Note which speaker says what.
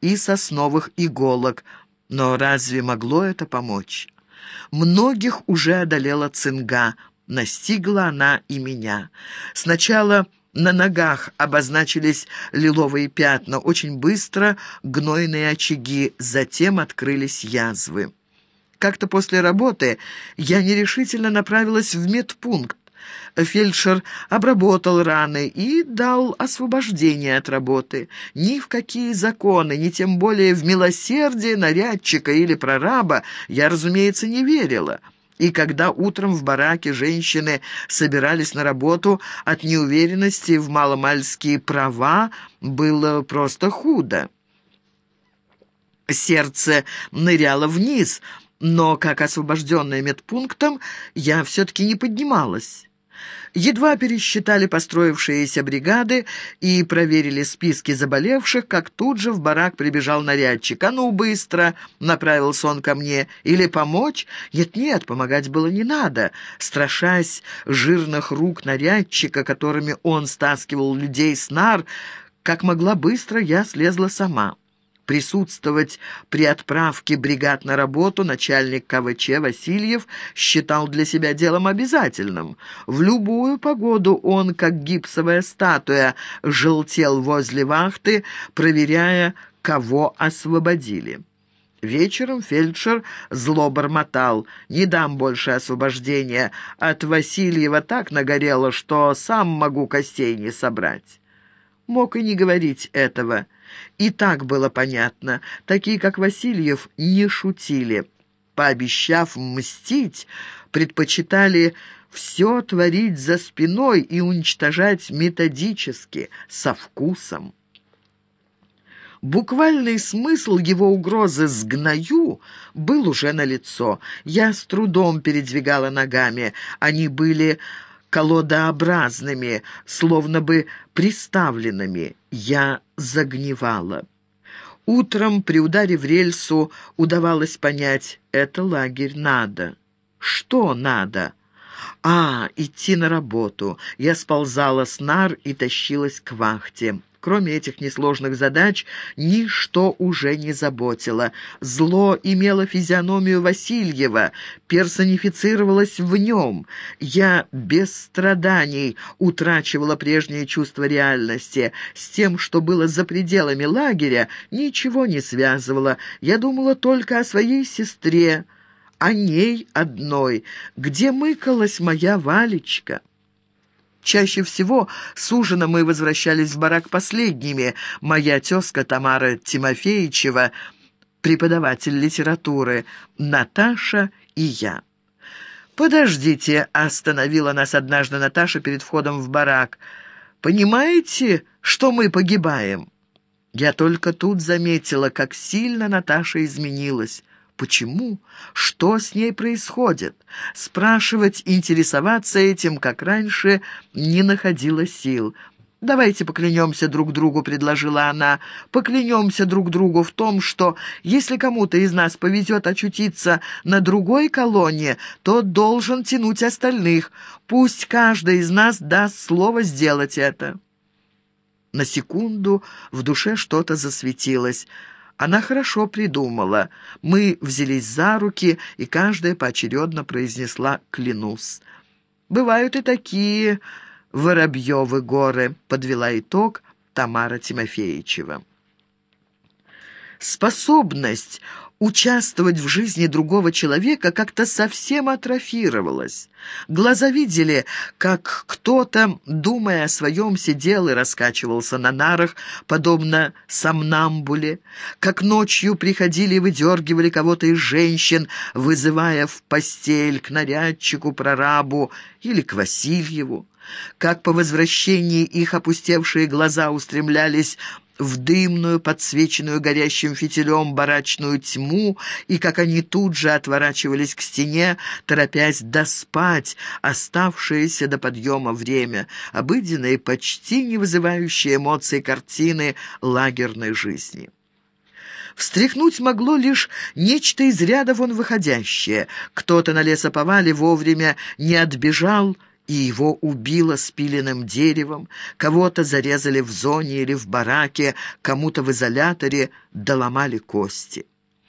Speaker 1: и сосновых иголок. Но разве могло это помочь? Многих уже одолела цинга. Настигла она и меня. Сначала на ногах обозначились лиловые пятна, очень быстро гнойные очаги, затем открылись язвы. Как-то после работы я нерешительно направилась в медпункт. Фельдшер обработал раны и дал освобождение от работы. Ни в какие законы, ни тем более в милосердие нарядчика или прораба я, разумеется, не верила. И когда утром в бараке женщины собирались на работу, от неуверенности в маломальские права было просто худо. Сердце ныряло вниз, но, как освобожденная медпунктом, я все-таки не поднималась. Едва пересчитали построившиеся бригады и проверили списки заболевших, как тут же в барак прибежал нарядчик. «А ну, быстро!» — направился он ко мне. «Или помочь?» «Нет-нет, помогать было не надо». Страшась жирных рук нарядчика, которыми он стаскивал людей с нар, как могла быстро, я слезла сама. Присутствовать при отправке бригад на работу начальник КВЧ Васильев считал для себя делом обязательным. В любую погоду он, как гипсовая статуя, желтел возле вахты, проверяя, кого освободили. Вечером фельдшер зло бормотал. «Не дам больше освобождения. От Васильева так нагорело, что сам могу костей не собрать». Мог и не говорить этого. И так было понятно. Такие, как Васильев, не шутили. Пообещав мстить, предпочитали все творить за спиной и уничтожать методически, со вкусом. Буквальный смысл его угрозы «сгною» был уже налицо. Я с трудом передвигала ногами. Они были колодообразными, словно бы приставленными. Я загнивала. Утром при ударе в рельсу удавалось понять, это лагерь надо. Что надо? А, идти на работу. Я сползала с нар и тащилась к вахте. Кроме этих несложных задач, ничто уже не заботило. Зло имело физиономию Васильева, персонифицировалось в нем. Я без страданий утрачивала прежнее чувство реальности. С тем, что было за пределами лагеря, ничего не связывало. Я думала только о своей сестре, о ней одной, где мыкалась моя Валечка. Чаще всего с ужина мы возвращались в барак последними. Моя тезка Тамара Тимофеевичева, преподаватель литературы, Наташа и я. «Подождите», — остановила нас однажды Наташа перед входом в барак. «Понимаете, что мы погибаем?» Я только тут заметила, как сильно Наташа изменилась. Почему? Что с ней происходит? Спрашивать, интересоваться этим, как раньше, не находила сил. «Давайте поклянемся друг другу», — предложила она. «Поклянемся друг другу в том, что, если кому-то из нас повезет очутиться на другой колонне, то должен тянуть остальных. Пусть каждый из нас даст слово сделать это». На секунду в душе что-то засветилось. Она хорошо придумала. Мы взялись за руки, и каждая поочередно произнесла «клянусь». «Бывают и такие Воробьевы горы», — подвела итог Тамара Тимофеевичева. Способность участвовать в жизни другого человека как-то совсем атрофировалось. Глаза видели, как кто-то, думая о своем, сидел и раскачивался на нарах, подобно сомнамбуле, как ночью приходили и выдергивали кого-то из женщин, вызывая в постель к нарядчику, прорабу или к Васильеву как по возвращении их опустевшие глаза устремлялись в дымную, подсвеченную горящим фитилем барачную тьму, и как они тут же отворачивались к стене, торопясь доспать оставшееся до подъема время, обыденные, почти не вызывающие эмоций картины лагерной жизни. Встряхнуть могло лишь нечто из ряда вон выходящее. Кто-то на лесоповале вовремя не отбежал и его убило спиленным деревом, кого-то зарезали в зоне или в бараке, кому-то в изоляторе доломали кости.